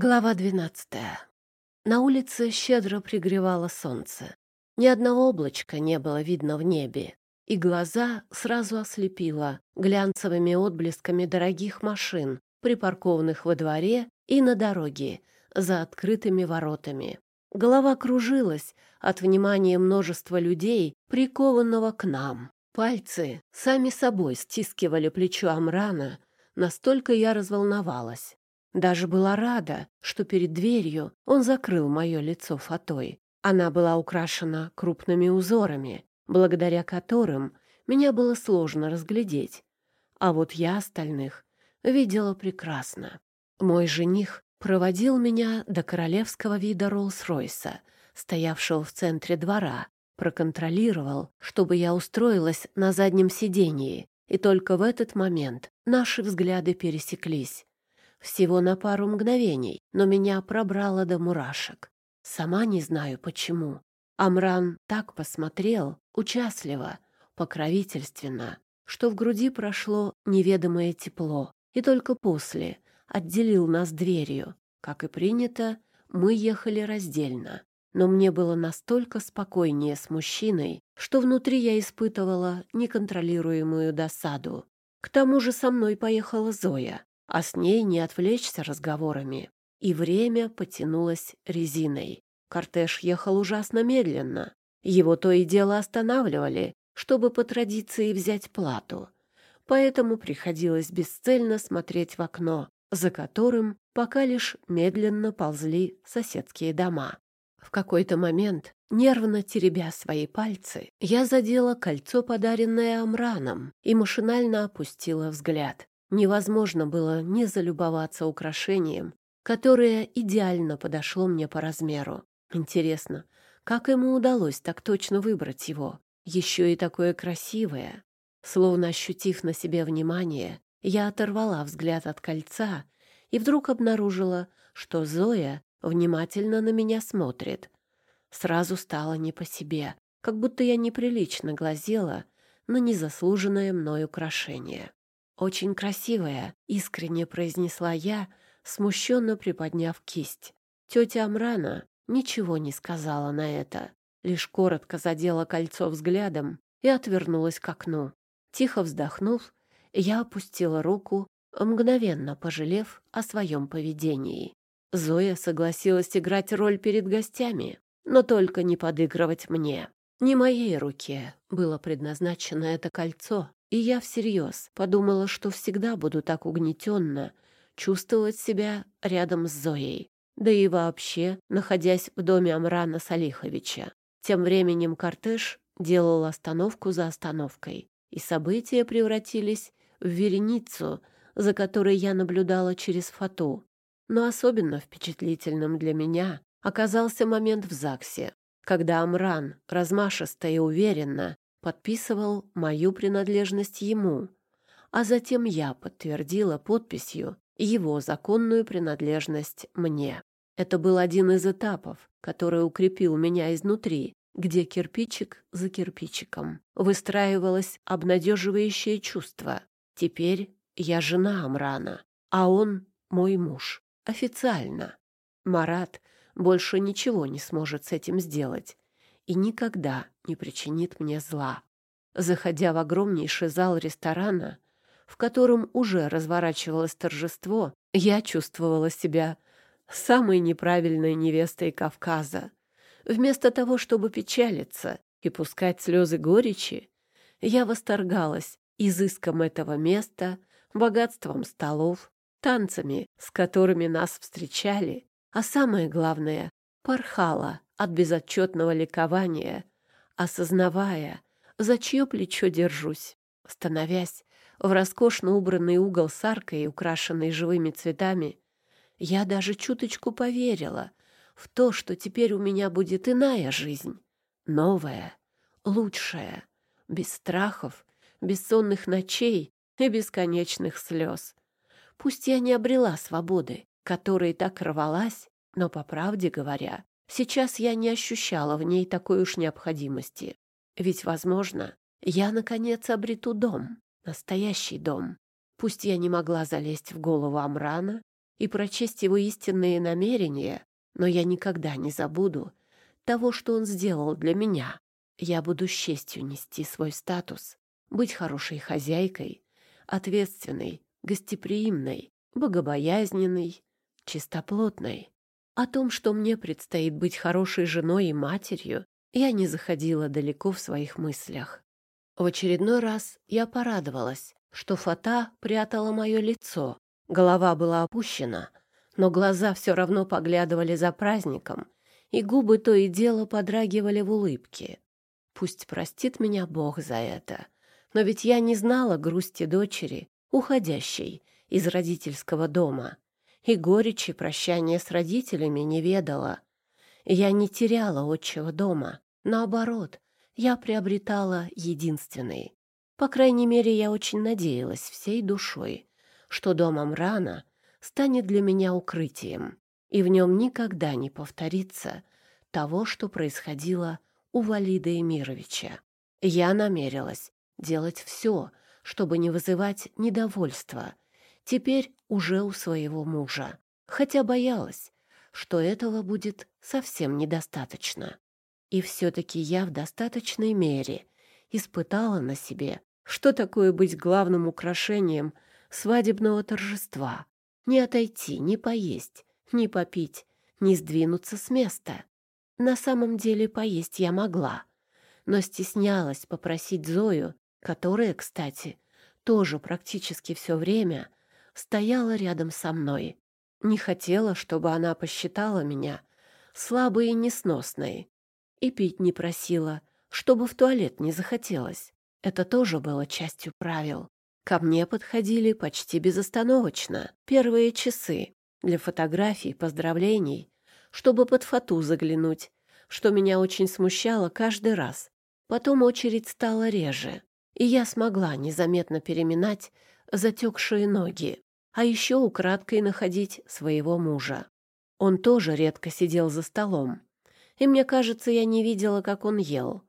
Глава двенадцатая. На улице щедро пригревало солнце. Ни одного облачка не было видно в небе, и глаза сразу ослепило глянцевыми отблесками дорогих машин, припаркованных во дворе и на дороге, за открытыми воротами. Голова кружилась от внимания множества людей, прикованного к нам. Пальцы сами собой стискивали плечо Амрана, настолько я разволновалась. Даже была рада, что перед дверью он закрыл мое лицо фатой. Она была украшена крупными узорами, благодаря которым меня было сложно разглядеть. А вот я остальных видела прекрасно. Мой жених проводил меня до королевского вида Роллс-Ройса, стоявшего в центре двора, проконтролировал, чтобы я устроилась на заднем сидении, и только в этот момент наши взгляды пересеклись. Всего на пару мгновений, но меня пробрало до мурашек. Сама не знаю почему. Амран так посмотрел, участливо, покровительственно, что в груди прошло неведомое тепло, и только после отделил нас дверью. Как и принято, мы ехали раздельно. Но мне было настолько спокойнее с мужчиной, что внутри я испытывала неконтролируемую досаду. К тому же со мной поехала Зоя а с ней не отвлечься разговорами. И время потянулось резиной. Кортеж ехал ужасно медленно. Его то и дело останавливали, чтобы по традиции взять плату. Поэтому приходилось бесцельно смотреть в окно, за которым пока лишь медленно ползли соседские дома. В какой-то момент, нервно теребя свои пальцы, я задела кольцо, подаренное Амраном, и машинально опустила взгляд. Невозможно было не залюбоваться украшением, которое идеально подошло мне по размеру. Интересно, как ему удалось так точно выбрать его? Еще и такое красивое. Словно ощутив на себе внимание, я оторвала взгляд от кольца и вдруг обнаружила, что Зоя внимательно на меня смотрит. Сразу стало не по себе, как будто я неприлично глазела на незаслуженное мной украшение. «Очень красивая», — искренне произнесла я, смущенно приподняв кисть. Тетя Амрана ничего не сказала на это, лишь коротко задела кольцо взглядом и отвернулась к окну. Тихо вздохнув, я опустила руку, мгновенно пожалев о своем поведении. Зоя согласилась играть роль перед гостями, но только не подыгрывать мне. Не моей руке было предназначено это кольцо, и я всерьез подумала, что всегда буду так угнетенно чувствовать себя рядом с Зоей. Да и вообще, находясь в доме Амрана Салиховича. Тем временем кортеж делал остановку за остановкой, и события превратились в вереницу, за которой я наблюдала через фату. Но особенно впечатлительным для меня оказался момент в ЗАГСе, когда Амран размашисто и уверенно подписывал мою принадлежность ему, а затем я подтвердила подписью его законную принадлежность мне. Это был один из этапов, который укрепил меня изнутри, где кирпичик за кирпичиком выстраивалось обнадеживающее чувство. Теперь я жена Амрана, а он мой муж. Официально. Марат больше ничего не сможет с этим сделать и никогда не причинит мне зла. Заходя в огромнейший зал ресторана, в котором уже разворачивалось торжество, я чувствовала себя самой неправильной невестой Кавказа. Вместо того, чтобы печалиться и пускать слезы горечи, я восторгалась изыском этого места, богатством столов, танцами, с которыми нас встречали, а самое главное — порхала от безотчетного ликования, осознавая, за чье плечо держусь, становясь в роскошно убранный угол с аркой, украшенной живыми цветами, я даже чуточку поверила в то, что теперь у меня будет иная жизнь, новая, лучшая, без страхов, бессонных ночей и бесконечных слез. Пусть я не обрела свободы, которой так рвалась, но, по правде говоря, Сейчас я не ощущала в ней такой уж необходимости. Ведь, возможно, я, наконец, обрету дом, настоящий дом. Пусть я не могла залезть в голову Амрана, и прочесть его истинные намерения, но я никогда не забуду того, что он сделал для меня. Я буду с честью нести свой статус, быть хорошей хозяйкой, ответственной, гостеприимной, богобоязненной, чистоплотной. О том, что мне предстоит быть хорошей женой и матерью, я не заходила далеко в своих мыслях. В очередной раз я порадовалась, что фата прятала мое лицо. Голова была опущена, но глаза все равно поглядывали за праздником, и губы то и дело подрагивали в улыбке. Пусть простит меня Бог за это, но ведь я не знала грусти дочери, уходящей из родительского дома и горечи прощания с родителями не ведала. Я не теряла отчего дома. Наоборот, я приобретала единственный. По крайней мере, я очень надеялась всей душой, что дом Амрана станет для меня укрытием, и в нем никогда не повторится того, что происходило у Валида Эмировича. Я намерилась делать все, чтобы не вызывать недовольства теперь уже у своего мужа, хотя боялась, что этого будет совсем недостаточно. И все-таки я в достаточной мере испытала на себе, что такое быть главным украшением свадебного торжества. Не отойти, не поесть, не попить, не сдвинуться с места. На самом деле поесть я могла, но стеснялась попросить Зою, которая, кстати, тоже практически все время стояла рядом со мной. Не хотела, чтобы она посчитала меня слабой и несносной. И пить не просила, чтобы в туалет не захотелось. Это тоже было частью правил. Ко мне подходили почти безостановочно первые часы для фотографий, поздравлений, чтобы под фату заглянуть, что меня очень смущало каждый раз. Потом очередь стала реже, и я смогла незаметно переминать затекшие ноги а еще украдкой находить своего мужа. Он тоже редко сидел за столом, и мне кажется, я не видела, как он ел.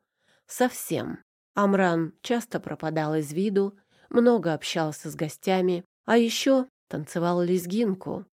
Совсем. Амран часто пропадал из виду, много общался с гостями, а еще танцевал лезгинку.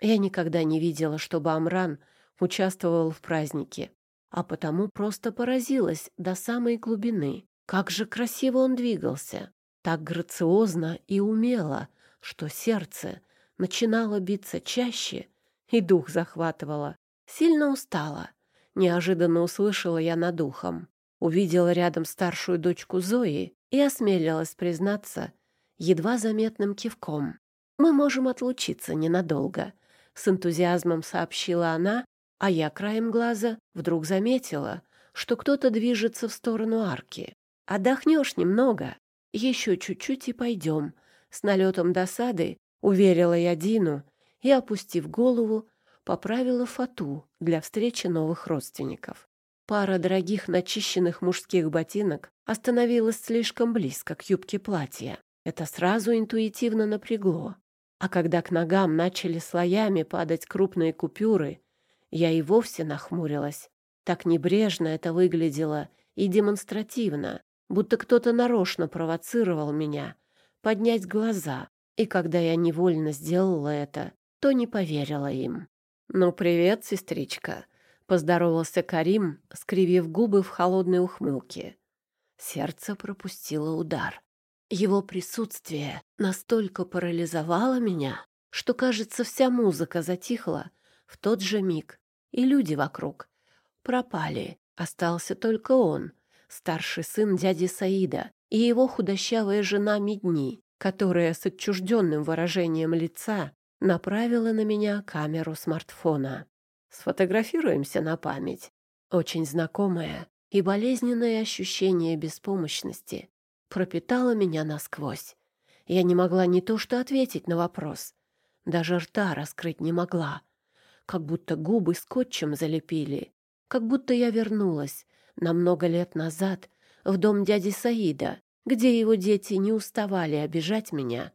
Я никогда не видела, чтобы Амран участвовал в празднике, а потому просто поразилась до самой глубины. Как же красиво он двигался, так грациозно и умело, что сердце начинало биться чаще и дух захватывало. Сильно устала. Неожиданно услышала я над ухом. Увидела рядом старшую дочку Зои и осмелилась признаться едва заметным кивком. «Мы можем отлучиться ненадолго», — с энтузиазмом сообщила она, а я краем глаза вдруг заметила, что кто-то движется в сторону арки. «Отдохнешь немного, еще чуть-чуть и пойдем», с налетом досады уверила я Дину и, опустив голову, поправила фату для встречи новых родственников. Пара дорогих начищенных мужских ботинок остановилась слишком близко к юбке платья. Это сразу интуитивно напрягло. А когда к ногам начали слоями падать крупные купюры, я и вовсе нахмурилась. Так небрежно это выглядело и демонстративно, будто кто-то нарочно провоцировал меня поднять глаза, и когда я невольно сделала это, то не поверила им. «Ну, привет, сестричка», — поздоровался Карим, скривив губы в холодной ухмылке. Сердце пропустило удар. Его присутствие настолько парализовало меня, что, кажется, вся музыка затихла в тот же миг, и люди вокруг пропали. Остался только он, старший сын дяди Саида, и его худощавая жена Медни, которая с отчужденным выражением лица направила на меня камеру смартфона. Сфотографируемся на память. Очень знакомое и болезненное ощущение беспомощности пропитало меня насквозь. Я не могла не то что ответить на вопрос, даже рта раскрыть не могла, как будто губы скотчем залепили, как будто я вернулась на много лет назад в дом дяди Саида, где его дети не уставали обижать меня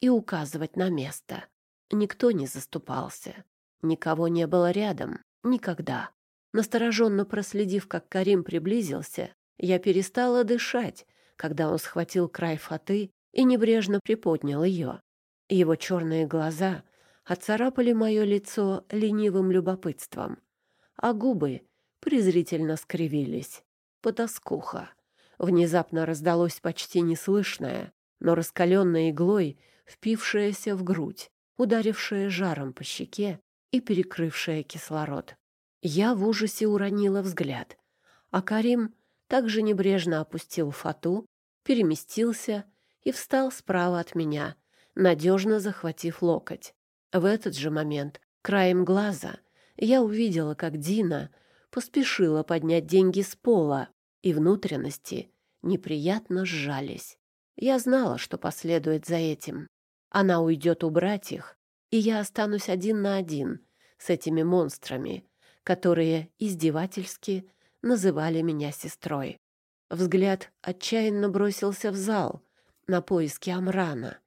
и указывать на место. Никто не заступался, никого не было рядом, никогда. Настороженно проследив, как Карим приблизился, я перестала дышать, когда он схватил край фаты и небрежно приподнял ее. Его черные глаза оцарапали мое лицо ленивым любопытством, а губы презрительно скривились. Потаскуха. Внезапно раздалось почти неслышное, но раскаленной иглой впившаяся в грудь, ударившая жаром по щеке и перекрывшая кислород. Я в ужасе уронила взгляд, а Карим также небрежно опустил фату, переместился и встал справа от меня, надежно захватив локоть. В этот же момент, краем глаза, я увидела, как Дина поспешила поднять деньги с пола, и внутренности неприятно сжались. Я знала, что последует за этим. Она уйдет убрать их, и я останусь один на один с этими монстрами, которые издевательски называли меня сестрой. Взгляд отчаянно бросился в зал на поиски Амрана,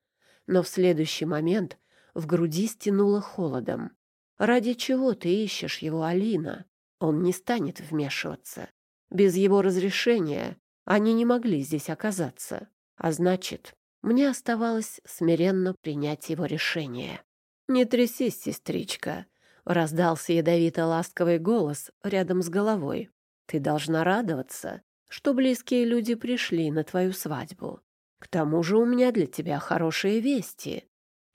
но в следующий момент в груди стянуло холодом. «Ради чего ты ищешь его, Алина? Он не станет вмешиваться. Без его разрешения они не могли здесь оказаться. А значит, мне оставалось смиренно принять его решение. «Не трясись, сестричка», — раздался ядовито-ласковый голос рядом с головой. «Ты должна радоваться, что близкие люди пришли на твою свадьбу. К тому же у меня для тебя хорошие вести».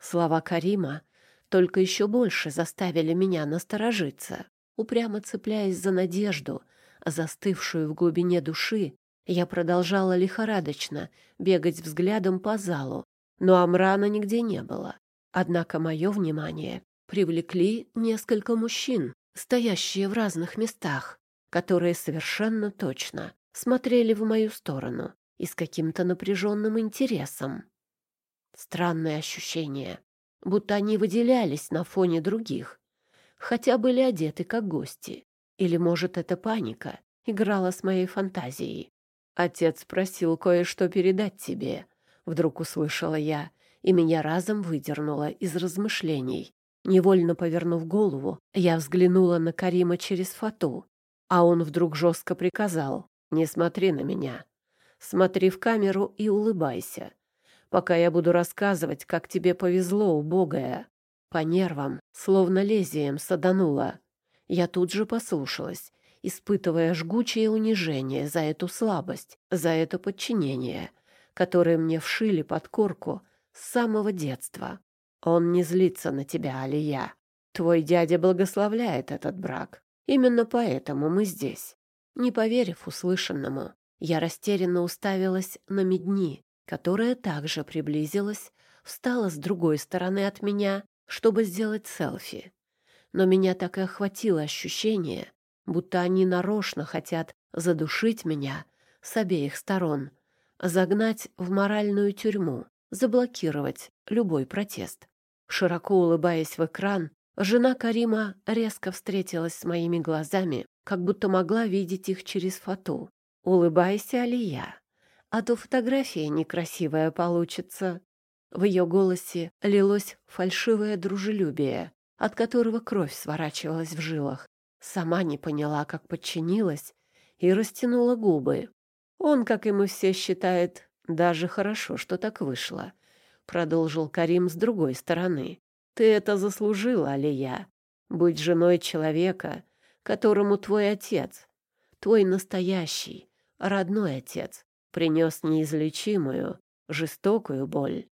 Слова Карима только еще больше заставили меня насторожиться. Упрямо цепляясь за надежду, застывшую в глубине души, я продолжала лихорадочно бегать взглядом по залу, но Амрана нигде не было. Однако мое внимание привлекли несколько мужчин, стоящие в разных местах, которые совершенно точно смотрели в мою сторону и с каким-то напряженным интересом. Странное ощущение, будто они выделялись на фоне других, хотя были одеты как гости. Или, может, эта паника играла с моей фантазией. «Отец просил кое-что передать тебе», — вдруг услышала я, и меня разом выдернуло из размышлений. Невольно повернув голову, я взглянула на Карима через фату, а он вдруг жестко приказал «Не смотри на меня. Смотри в камеру и улыбайся, пока я буду рассказывать, как тебе повезло, убогая». По нервам, словно лезвием, саданула. Я тут же послушалась испытывая жгучее унижение за эту слабость, за это подчинение, которое мне вшили под корку с самого детства. Он не злится на тебя, Алия. Твой дядя благословляет этот брак. Именно поэтому мы здесь. Не поверив услышанному, я растерянно уставилась на Медни, которая также приблизилась, встала с другой стороны от меня, чтобы сделать селфи. Но меня так и охватило ощущение, будто они нарочно хотят задушить меня с обеих сторон, загнать в моральную тюрьму, заблокировать любой протест. Широко улыбаясь в экран, жена Карима резко встретилась с моими глазами, как будто могла видеть их через фату. «Улыбайся, Алия, а то фотография некрасивая получится». В ее голосе лилось фальшивое дружелюбие, от которого кровь сворачивалась в жилах. Сама не поняла, как подчинилась, и растянула губы. Он, как и мы все, считает, даже хорошо, что так вышло. Продолжил Карим с другой стороны. Ты это заслужила, Алия. Быть женой человека, которому твой отец, твой настоящий, родной отец, принес неизлечимую, жестокую боль.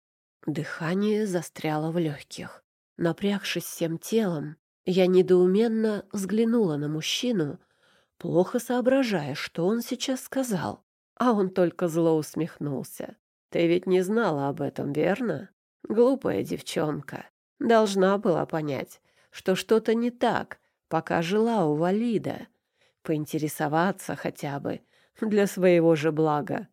Дыхание застряло в легких. Напрягшись всем телом, я недоуменно взглянула на мужчину, плохо соображая, что он сейчас сказал. А он только зло усмехнулся. «Ты ведь не знала об этом, верно? Глупая девчонка. Должна была понять, что что-то не так, пока жила у Валида. Поинтересоваться хотя бы для своего же блага.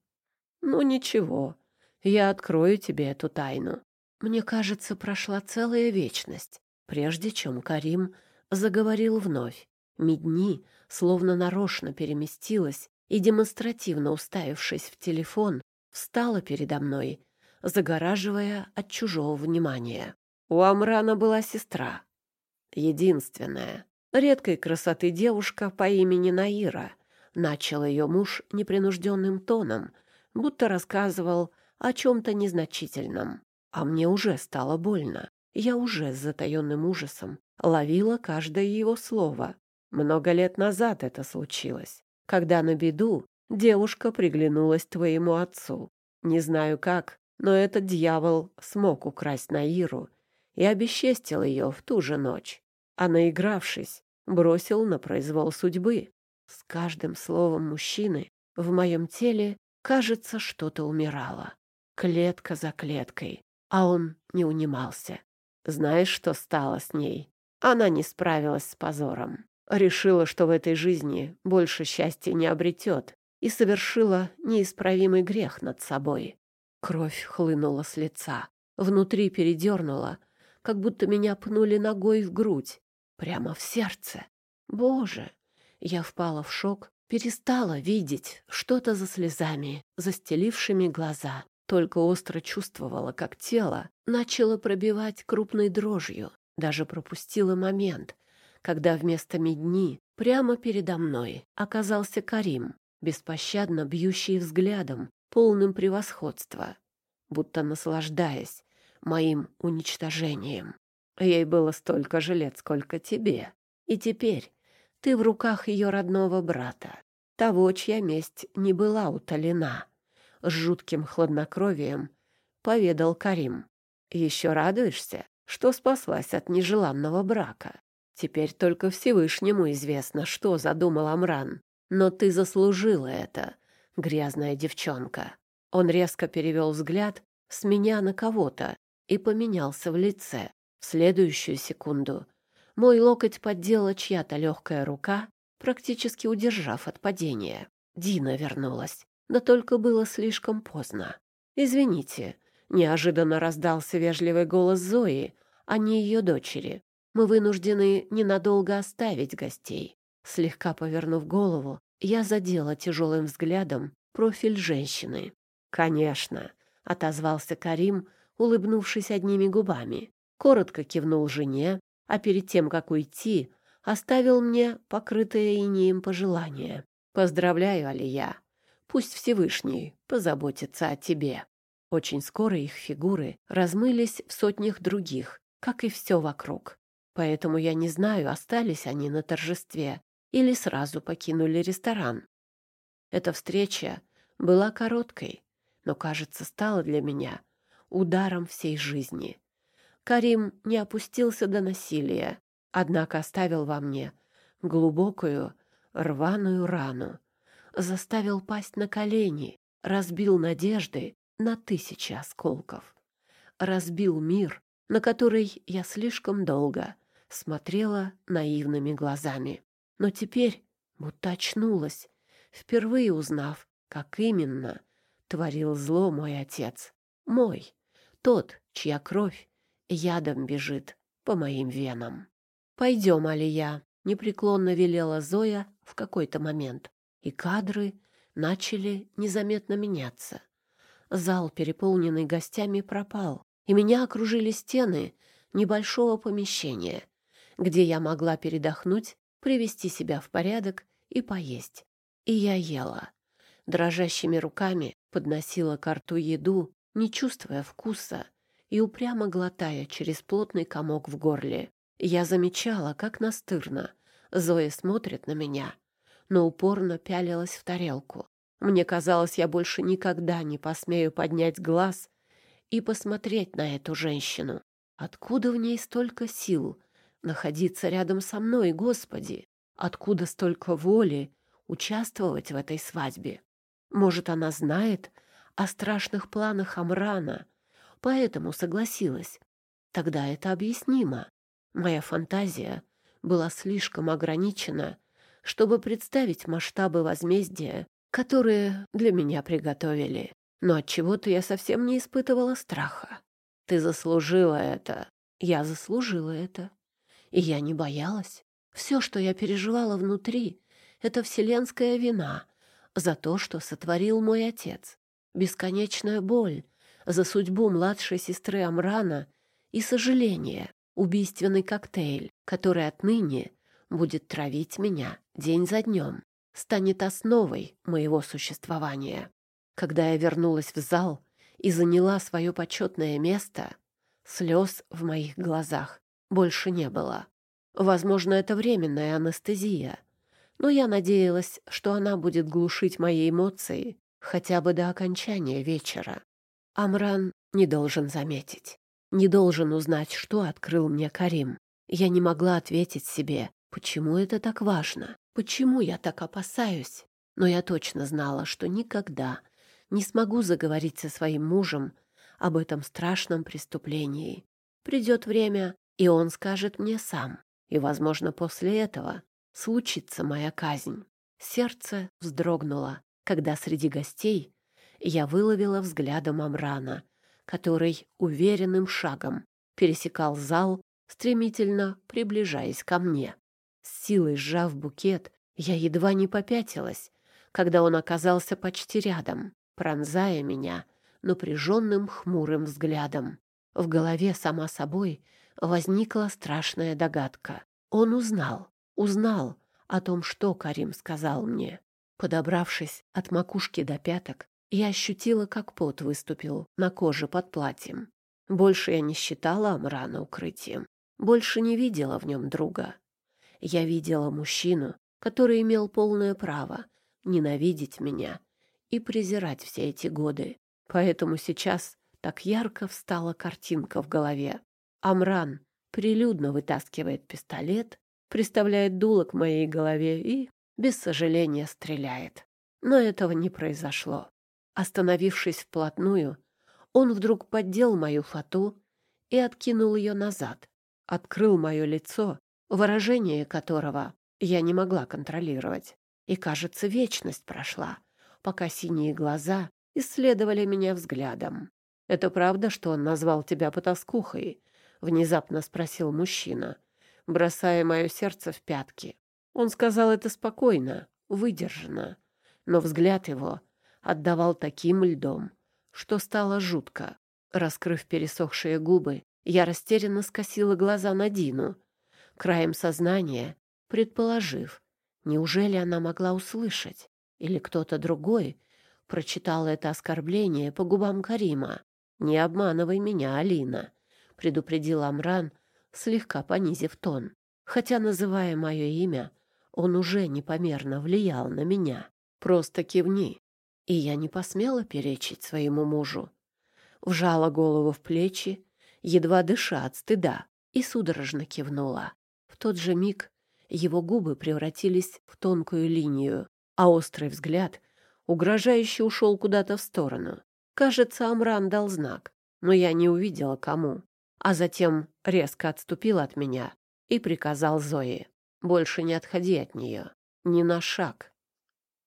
Ну ничего, я открою тебе эту тайну. Мне кажется, прошла целая вечность, прежде чем Карим заговорил вновь. Медни словно нарочно переместилась и, демонстративно уставившись в телефон, встала передо мной, загораживая от чужого внимания. У Амрана была сестра. Единственная. Редкой красоты девушка по имени Наира. Начал ее муж непринужденным тоном, будто рассказывал о чем-то незначительном. А мне уже стало больно. я уже с затаенным ужасом ловила каждое его слово. Много лет назад это случилось, когда на беду девушка приглянулась твоему отцу. Не знаю как, но этот дьявол смог украсть Наиру и обесчестил ее в ту же ночь. А наигравшись, бросил на произвол судьбы. С каждым словом мужчины в моем теле, кажется, что-то умирало. Клетка за клеткой. А он не унимался. Знаешь, что стало с ней? Она не справилась с позором. Решила, что в этой жизни больше счастья не обретет, и совершила неисправимый грех над собой. Кровь хлынула с лица. Внутри передернула, как будто меня пнули ногой в грудь, прямо в сердце. Боже! Я впала в шок, перестала видеть что-то за слезами, застелившими глаза. Только остро чувствовала, как тело начало пробивать крупной дрожью. Даже пропустила момент, когда вместо медни прямо передо мной оказался Карим, беспощадно бьющий взглядом, полным превосходства, будто наслаждаясь моим уничтожением. Ей было столько же лет, сколько тебе. И теперь ты в руках ее родного брата, того, чья месть не была утолена. С жутким хладнокровием поведал Карим. Еще радуешься, что спаслась от нежеланного брака? Теперь только Всевышнему известно, что задумал Амран. Но ты заслужила это, грязная девчонка. Он резко перевел взгляд с меня на кого-то и поменялся в лице. В следующую секунду мой локоть поддела чья-то легкая рука, практически удержав от падения. Дина вернулась, да только было слишком поздно. «Извините», — неожиданно раздался вежливый голос Зои, а не ее дочери. «Мы вынуждены ненадолго оставить гостей». Слегка повернув голову, я задела тяжелым взглядом профиль женщины. «Конечно», — отозвался Карим, улыбнувшись одними губами. Коротко кивнул жене, а перед тем, как уйти, оставил мне покрытое инеем пожелание. «Поздравляю, Алия. Пусть Всевышний позаботится о тебе». Очень скоро их фигуры размылись в сотнях других, как и все вокруг. Поэтому я не знаю, остались они на торжестве или сразу покинули ресторан. Эта встреча была короткой, но, кажется, стала для меня ударом всей жизни. Карим не опустился до насилия, однако оставил во мне глубокую рваную рану, заставил пасть на колени, разбил надежды на тысячи осколков, разбил мир, на который я слишком долго смотрела наивными глазами. Но теперь будто очнулась, впервые узнав, как именно творил зло мой отец. Мой, тот, чья кровь ядом бежит по моим венам. «Пойдем, Алия», — непреклонно велела Зоя в какой-то момент, и кадры начали незаметно меняться. Зал, переполненный гостями, пропал, и меня окружили стены небольшого помещения, где я могла передохнуть, привести себя в порядок и поесть. И я ела. Дрожащими руками подносила к рту еду, не чувствуя вкуса, и упрямо глотая через плотный комок в горле. Я замечала, как настырно Зоя смотрит на меня, но упорно пялилась в тарелку. Мне казалось, я больше никогда не посмею поднять глаз и посмотреть на эту женщину. Откуда в ней столько сил находиться рядом со мной, Господи? Откуда столько воли участвовать в этой свадьбе? Может, она знает о страшных планах Амрана, поэтому согласилась. Тогда это объяснимо. Моя фантазия была слишком ограничена, чтобы представить масштабы возмездия, которые для меня приготовили. Но от чего-то я совсем не испытывала страха. Ты заслужила это. Я заслужила это. И я не боялась. Все, что я переживала внутри, это вселенская вина за то, что сотворил мой отец. Бесконечная боль, за судьбу младшей сестры Амрана и сожаление, убийственный коктейль, который отныне будет травить меня день за днем, станет основой моего существования. Когда я вернулась в зал и заняла свое почетное место, Слез в моих глазах больше не было. Возможно, это временная анестезия, но я надеялась, что она будет глушить мои эмоции хотя бы до окончания вечера. Амран не должен заметить, не должен узнать, что открыл мне Карим. Я не могла ответить себе, почему это так важно, почему я так опасаюсь. Но я точно знала, что никогда не смогу заговорить со своим мужем об этом страшном преступлении. Придет время, и он скажет мне сам. И, возможно, после этого случится моя казнь. Сердце вздрогнуло, когда среди гостей я выловила взглядом Амрана, который уверенным шагом пересекал зал, стремительно приближаясь ко мне. С силой сжав букет, я едва не попятилась, когда он оказался почти рядом, пронзая меня напряженным хмурым взглядом. В голове сама собой возникла страшная догадка. Он узнал, узнал о том, что Карим сказал мне. Подобравшись от макушки до пяток, я ощутила, как пот выступил на коже под платьем. Больше я не считала Амрана укрытием, больше не видела в нем друга. Я видела мужчину, который имел полное право ненавидеть меня и презирать все эти годы. Поэтому сейчас так ярко встала картинка в голове. Амран прилюдно вытаскивает пистолет, приставляет дуло к моей голове и, без сожаления, стреляет. Но этого не произошло. Остановившись вплотную, он вдруг поддел мою фату и откинул ее назад, открыл мое лицо, выражение которого я не могла контролировать. И, кажется, вечность прошла, пока синие глаза исследовали меня взглядом. «Это правда, что он назвал тебя потаскухой?» — внезапно спросил мужчина, бросая мое сердце в пятки. Он сказал это спокойно, выдержанно, но взгляд его отдавал таким льдом, что стало жутко. Раскрыв пересохшие губы, я растерянно скосила глаза на Дину, краем сознания предположив, неужели она могла услышать, или кто-то другой прочитал это оскорбление по губам Карима. «Не обманывай меня, Алина», — предупредил Амран, слегка понизив тон. Хотя, называя мое имя, он уже непомерно влиял на меня. «Просто кивни». И я не посмела перечить своему мужу. Вжала голову в плечи, едва дыша от стыда, и судорожно кивнула. Тот же миг его губы превратились в тонкую линию, а острый взгляд угрожающе ушел куда-то в сторону. Кажется, Амран дал знак, но я не увидела кому. А затем резко отступил от меня и приказал Зое. «Больше не отходи от нее. Ни на шаг».